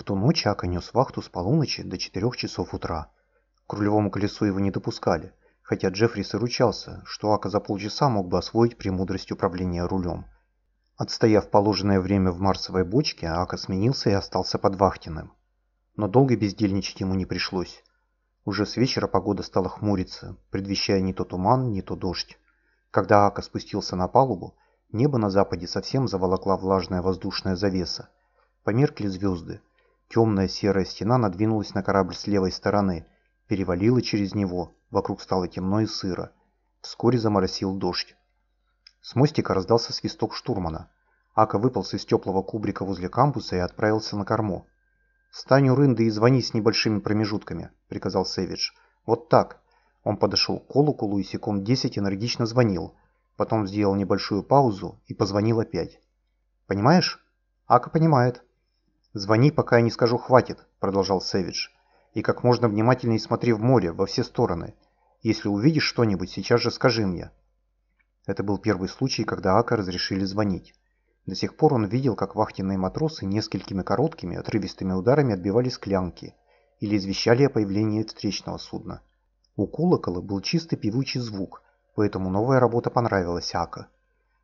В ту ночь Ака нес вахту с полуночи до 4 часов утра. К рулевому колесу его не допускали, хотя Джеффрис и ручался, что Ака за полчаса мог бы освоить премудрость управления рулем. Отстояв положенное время в марсовой бочке, Ака сменился и остался под вахтенным. Но долго бездельничать ему не пришлось. Уже с вечера погода стала хмуриться, предвещая не то туман, не то дождь. Когда Ака спустился на палубу, небо на западе совсем заволокла влажная воздушная завеса. Померкли звезды. Темная серая стена надвинулась на корабль с левой стороны, перевалила через него, вокруг стало темно и сыро. Вскоре заморосил дождь. С мостика раздался свисток штурмана. Ака выполз из теплого кубрика возле камбуса и отправился на корму. «Стань у рынды и звони с небольшими промежутками», — приказал Сэвидж. «Вот так». Он подошел к колоколу и секунд десять энергично звонил. Потом сделал небольшую паузу и позвонил опять. «Понимаешь?» «Ака понимает». «Звони, пока я не скажу «хватит», — продолжал Сэвидж. «И как можно внимательнее смотри в море, во все стороны. Если увидишь что-нибудь, сейчас же скажи мне». Это был первый случай, когда Ака разрешили звонить. До сих пор он видел, как вахтенные матросы несколькими короткими, отрывистыми ударами отбивали склянки или извещали о появлении встречного судна. У колокола был чистый певучий звук, поэтому новая работа понравилась Ака.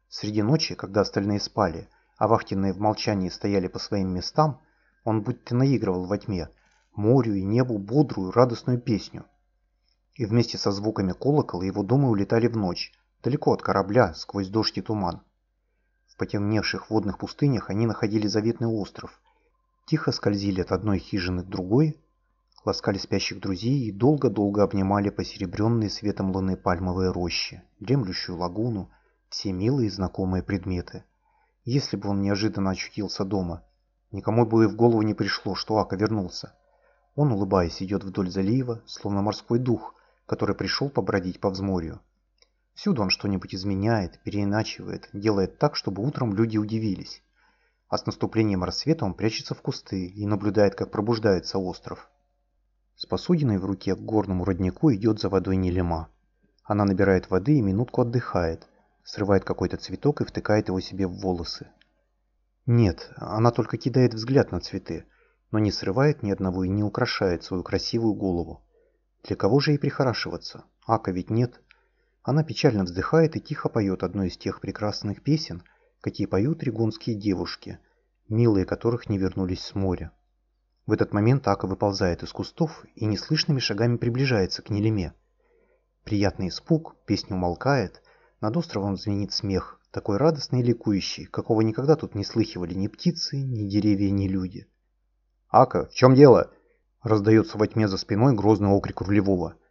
Среди ночи, когда остальные спали, а вахтенные в молчании стояли по своим местам, он будто наигрывал во тьме, морю и небу бодрую, радостную песню. И вместе со звуками колокола его думы улетали в ночь, далеко от корабля, сквозь дождь и туман. В потемневших водных пустынях они находили заветный остров. Тихо скользили от одной хижины к другой, ласкали спящих друзей и долго-долго обнимали посеребренные светом луны пальмовые рощи, дремлющую лагуну, все милые и знакомые предметы. Если бы он неожиданно очутился дома, никому бы и в голову не пришло, что Ака вернулся. Он, улыбаясь, идет вдоль залива, словно морской дух, который пришел побродить по взморью. Всюду он что-нибудь изменяет, переиначивает, делает так, чтобы утром люди удивились. А с наступлением рассвета он прячется в кусты и наблюдает, как пробуждается остров. С посудиной в руке к горному роднику идет за водой Нелема. Она набирает воды и минутку отдыхает, срывает какой-то цветок и втыкает его себе в волосы. Нет, она только кидает взгляд на цветы, но не срывает ни одного и не украшает свою красивую голову. Для кого же ей прихорашиваться? Ака ведь нет. Она печально вздыхает и тихо поет одну из тех прекрасных песен, какие поют регунские девушки, милые которых не вернулись с моря. В этот момент Ака выползает из кустов и неслышными шагами приближается к Нелеме. Приятный испуг, песня умолкает, над островом звенит смех, такой радостный и ликующий, какого никогда тут не слыхивали ни птицы, ни деревья, ни люди. «Ака, в чем дело?» Раздается во тьме за спиной грозный окрик рулевого –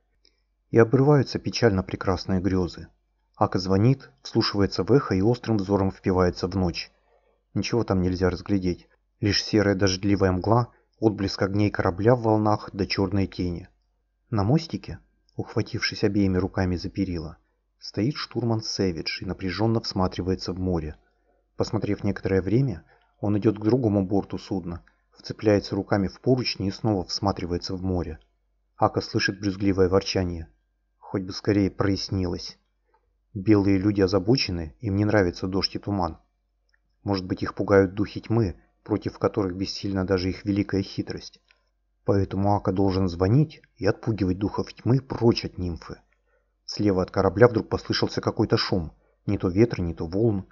и обрываются печально прекрасные грезы. Ака звонит, вслушивается в эхо и острым взором впивается в ночь. Ничего там нельзя разглядеть. Лишь серая дождливая мгла, отблеск огней корабля в волнах да черные тени. На мостике, ухватившись обеими руками за перила, стоит штурман Сэвидж и напряженно всматривается в море. Посмотрев некоторое время, он идет к другому борту судна, вцепляется руками в поручни и снова всматривается в море. Ака слышит брюзгливое ворчание. Хоть бы скорее прояснилось. Белые люди озабочены, им не нравится дождь и туман. Может быть, их пугают духи тьмы, против которых бессильна даже их великая хитрость. Поэтому Ака должен звонить и отпугивать духов тьмы прочь от нимфы. Слева от корабля вдруг послышался какой-то шум. Не то ветра, не то волн.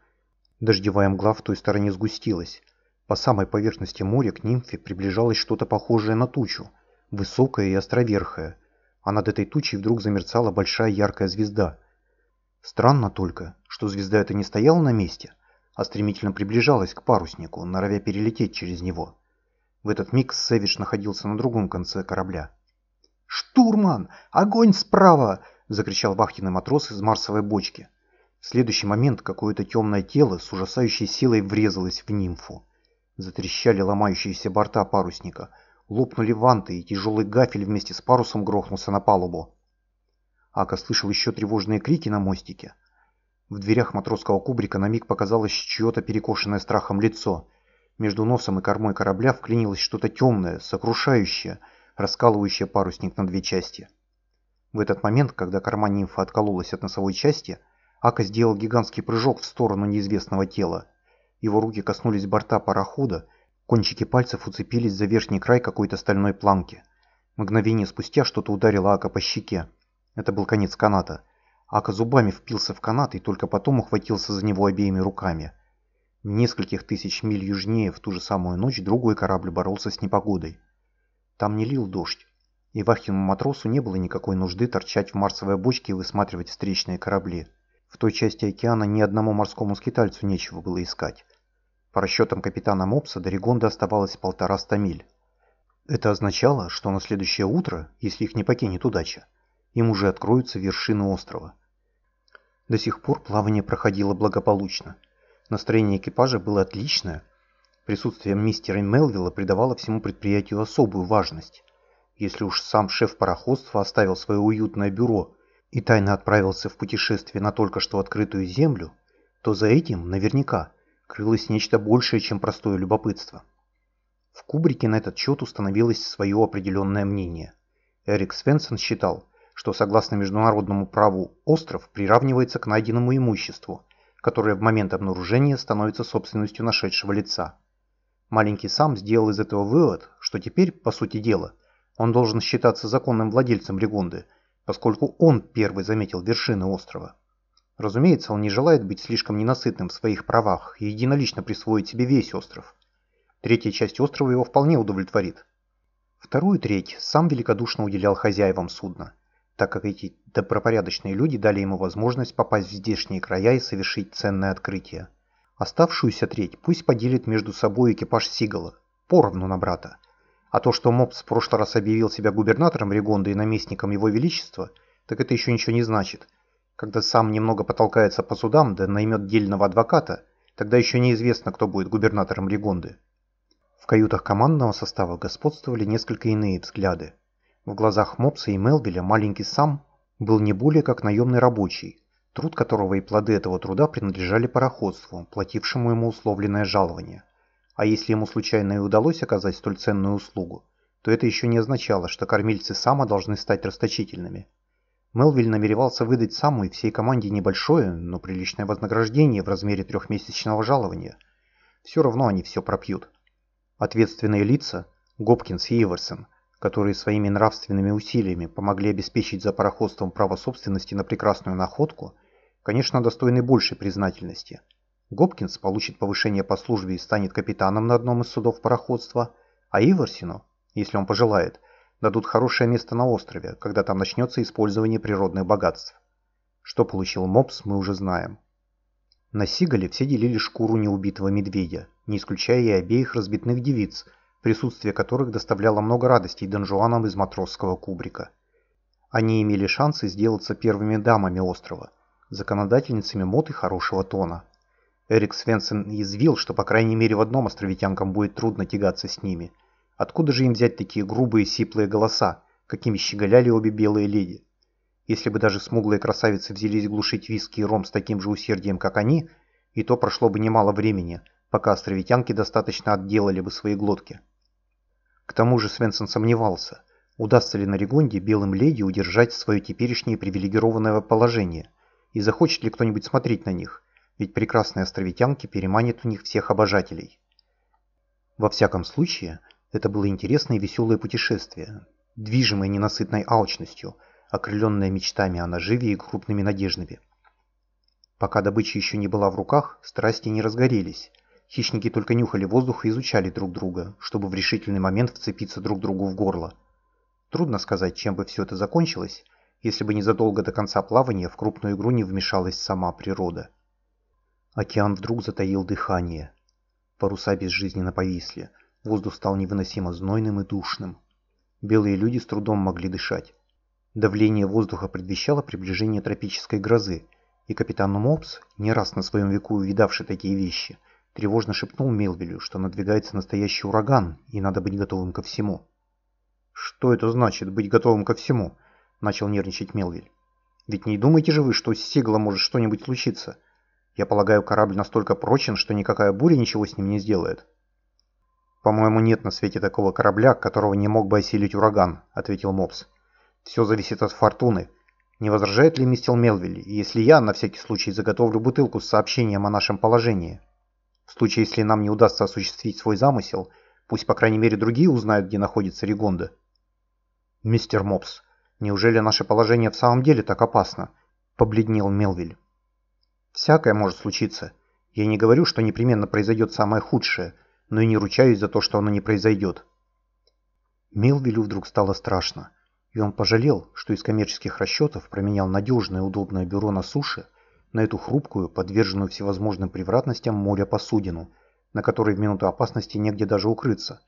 Дождевая мгла в той стороне сгустилась. По самой поверхности моря к нимфе приближалось что-то похожее на тучу, высокое и островерхое, а над этой тучей вдруг замерцала большая яркая звезда. Странно только, что звезда эта не стояла на месте, а стремительно приближалась к паруснику, норовя перелететь через него. В этот миг Сэвидж находился на другом конце корабля. «Штурман! Огонь справа!» – закричал вахтенный матрос из марсовой бочки. В следующий момент какое-то темное тело с ужасающей силой врезалось в нимфу. Затрещали ломающиеся борта парусника – Лопнули ванты, и тяжелый гафель вместе с парусом грохнулся на палубу. Ака слышал еще тревожные крики на мостике. В дверях матросского кубрика на миг показалось чье-то перекошенное страхом лицо. Между носом и кормой корабля вклинилось что-то темное, сокрушающее, раскалывающее парусник на две части. В этот момент, когда корма нимфа откололась от носовой части, Ака сделал гигантский прыжок в сторону неизвестного тела. Его руки коснулись борта парохода, Кончики пальцев уцепились за верхний край какой-то стальной планки. Мгновение спустя что-то ударило Ака по щеке. Это был конец каната. Ака зубами впился в канат и только потом ухватился за него обеими руками. В нескольких тысяч миль южнее в ту же самую ночь другой корабль боролся с непогодой. Там не лил дождь, и вахтенному матросу не было никакой нужды торчать в марсовой бочке и высматривать встречные корабли. В той части океана ни одному морскому скитальцу нечего было искать. По расчетам капитана Мопса до Ригонда оставалось полтораста миль. Это означало, что на следующее утро, если их не покинет удача, им уже откроются вершины острова. До сих пор плавание проходило благополучно. Настроение экипажа было отличное. Присутствие мистера Мелвилла придавало всему предприятию особую важность. Если уж сам шеф пароходства оставил свое уютное бюро и тайно отправился в путешествие на только что открытую землю, то за этим, наверняка, крылось нечто большее, чем простое любопытство. В Кубрике на этот счет установилось свое определенное мнение. Эрик Свенсон считал, что согласно международному праву остров приравнивается к найденному имуществу, которое в момент обнаружения становится собственностью нашедшего лица. Маленький сам сделал из этого вывод, что теперь, по сути дела, он должен считаться законным владельцем Регунды, поскольку он первый заметил вершины острова. Разумеется, он не желает быть слишком ненасытным в своих правах и единолично присвоить себе весь остров. Третья часть острова его вполне удовлетворит. Вторую треть сам великодушно уделял хозяевам судна, так как эти добропорядочные люди дали ему возможность попасть в здешние края и совершить ценное открытие. Оставшуюся треть пусть поделит между собой экипаж Сигала, поровну на брата. А то, что Мопс в прошлый раз объявил себя губернатором Регонда и наместником его величества, так это еще ничего не значит. Когда сам немного потолкается по судам, да наймет дельного адвоката, тогда еще неизвестно, кто будет губернатором Регонды. В каютах командного состава господствовали несколько иные взгляды. В глазах Мопса и Мелвиля маленький сам был не более как наемный рабочий, труд которого и плоды этого труда принадлежали пароходству, платившему ему условленное жалование. А если ему случайно и удалось оказать столь ценную услугу, то это еще не означало, что кормильцы Сама должны стать расточительными. Мелвиль намеревался выдать Саму и всей команде небольшое, но приличное вознаграждение в размере трехмесячного жалования. Все равно они все пропьют. Ответственные лица, Гопкинс и Иверсон, которые своими нравственными усилиями помогли обеспечить за пароходством право собственности на прекрасную находку, конечно, достойны большей признательности – Гопкинс получит повышение по службе и станет капитаном на одном из судов пароходства, а Иверсину, если он пожелает, дадут хорошее место на острове, когда там начнется использование природных богатств. Что получил Мопс, мы уже знаем. На Сигале все делили шкуру неубитого медведя, не исключая и обеих разбитных девиц, присутствие которых доставляло много радостей донжуанам из матросского кубрика. Они имели шансы сделаться первыми дамами острова, законодательницами мод и хорошего тона. Эрик Свенсен язвил, что по крайней мере в одном островитянкам будет трудно тягаться с ними. Откуда же им взять такие грубые сиплые голоса, какими щеголяли обе белые леди? Если бы даже смуглые красавицы взялись глушить виски и ром с таким же усердием, как они, и то прошло бы немало времени, пока островитянки достаточно отделали бы свои глотки. К тому же Свенсон сомневался, удастся ли на Регонде белым леди удержать свое теперешнее привилегированное положение, и захочет ли кто-нибудь смотреть на них, ведь прекрасные островитянки переманят у них всех обожателей. Во всяком случае, это было интересное и веселое путешествие, движимое ненасытной алчностью, окрыленное мечтами о наживе и крупными надеждами. Пока добыча еще не была в руках, страсти не разгорелись. Хищники только нюхали воздух и изучали друг друга, чтобы в решительный момент вцепиться друг другу в горло. Трудно сказать, чем бы все это закончилось, если бы незадолго до конца плавания в крупную игру не вмешалась сама природа. Океан вдруг затаил дыхание. Паруса безжизненно повисли. Воздух стал невыносимо знойным и душным. Белые люди с трудом могли дышать. Давление воздуха предвещало приближение тропической грозы, и капитан Мопс, не раз на своем веку увидавший такие вещи, тревожно шепнул Мелвилю, что надвигается настоящий ураган, и надо быть готовым ко всему. «Что это значит, быть готовым ко всему?» – начал нервничать Мелвиль. «Ведь не думаете же вы, что с Сиглом может что-нибудь случиться?» Я полагаю, корабль настолько прочен, что никакая буря ничего с ним не сделает. «По-моему, нет на свете такого корабля, которого не мог бы осилить ураган», — ответил Мопс. «Все зависит от фортуны. Не возражает ли мистер Мелвиль, если я на всякий случай заготовлю бутылку с сообщением о нашем положении? В случае, если нам не удастся осуществить свой замысел, Пусть, по крайней мере, другие узнают, где находится Ригонда. Мистер Мопс, неужели наше положение в самом деле так опасно? Побледнел Мелвиль. Всякое может случиться. Я не говорю, что непременно произойдет самое худшее, но и не ручаюсь за то, что оно не произойдет. Мелвилю вдруг стало страшно, и он пожалел, что из коммерческих расчетов променял надежное и удобное бюро на суше на эту хрупкую, подверженную всевозможным превратностям моря посудину, на которой в минуту опасности негде даже укрыться.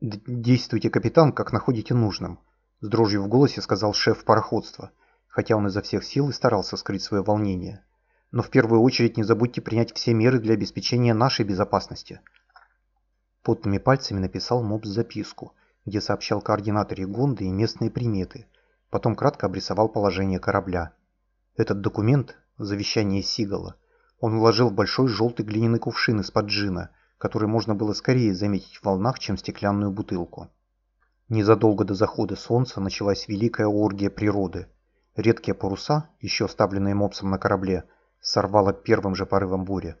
«Действуйте, капитан, как находите нужным», — с дрожью в голосе сказал шеф пароходства, хотя он изо всех сил и старался скрыть свое волнение. «Но в первую очередь не забудьте принять все меры для обеспечения нашей безопасности». Потными пальцами написал Мопс записку — где сообщал координаты Гонды и местные приметы, потом кратко обрисовал положение корабля. Этот документ, завещание Сигала, он вложил в большой желтый глиняный кувшин из-под джина, который можно было скорее заметить в волнах, чем стеклянную бутылку. Незадолго до захода солнца началась великая оргия природы. Редкие паруса, еще оставленные мопсом на корабле, сорвало первым же порывом бури.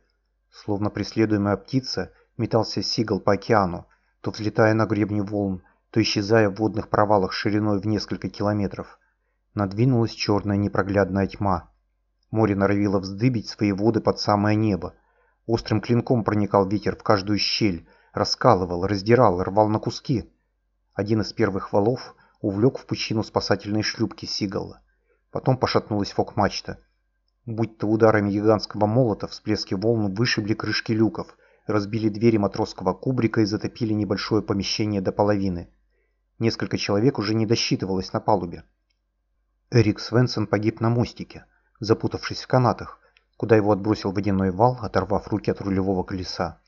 Словно преследуемая птица, метался Сигал по океану, то взлетая на гребни волн, то исчезая в водных провалах шириной в несколько километров. Надвинулась черная непроглядная тьма. Море норовило вздыбить свои воды под самое небо. Острым клинком проникал ветер в каждую щель, раскалывал, раздирал, рвал на куски. Один из первых валов увлек в пучину спасательной шлюпки Сигала. Потом пошатнулась фок-мачта. Будь то ударами гигантского молота всплески волн вышибли крышки люков, разбили двери матросского кубрика и затопили небольшое помещение до половины. Несколько человек уже не досчитывалось на палубе. Эрик Свенсон погиб на мостике, запутавшись в канатах, куда его отбросил водяной вал, оторвав руки от рулевого колеса.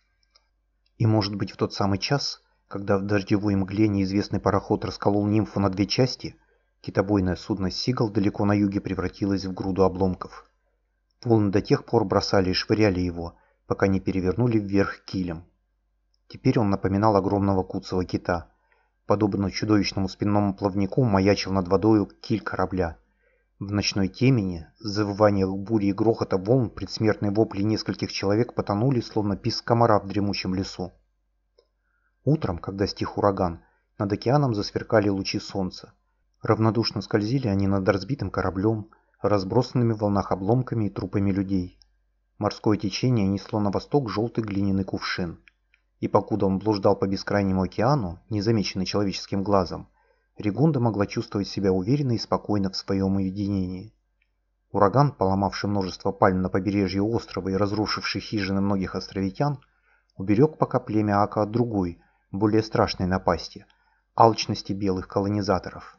И может быть в тот самый час, когда в дождевой мгле неизвестный пароход расколол нимфу на две части, китобойное судно «Сигал» далеко на юге превратилось в груду обломков. Волны до тех пор бросали и швыряли его, пока не перевернули вверх килем. Теперь он напоминал огромного куцого кита – подобно чудовищному спинному плавнику, маячил над водою киль корабля. В ночной темени, завываниях бури и грохота волн, предсмертные вопли нескольких человек потонули, словно писк комара в дремучем лесу. Утром, когда стих ураган, над океаном засверкали лучи солнца. Равнодушно скользили они над разбитым кораблем, разбросанными в волнах обломками и трупами людей. Морское течение несло на восток желтый глиняный кувшин и покуда он блуждал по бескрайнему океану, незамеченный человеческим глазом, Ригунда могла чувствовать себя уверенно и спокойно в своем уединении. Ураган, поломавший множество пальм на побережье острова и разрушивший хижины многих островитян, уберег пока племя Ака от другой, более страшной напасти – алчности белых колонизаторов.